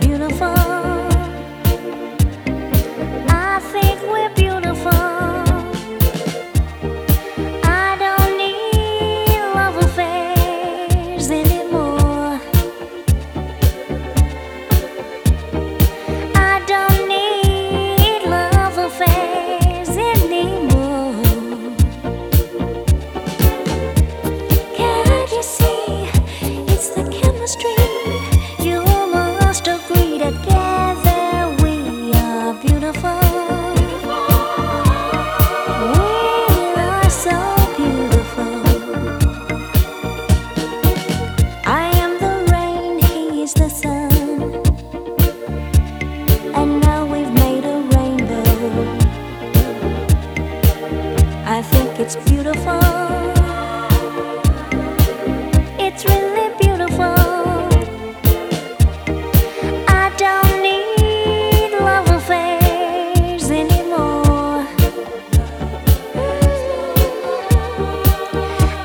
beautiful. It's beautiful. It's really beautiful. I don't need love affairs anymore.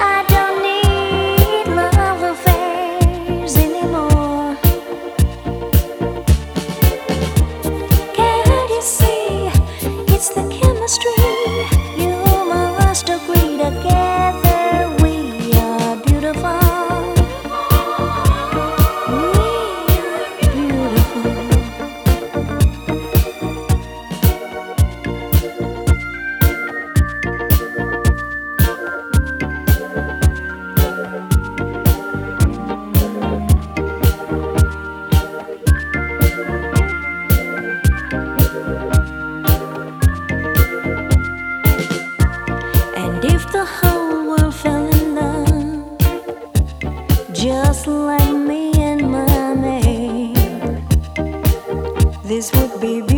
I don't need love affairs anymore. Can't you see it's the chemistry? just like me and my name. This would be.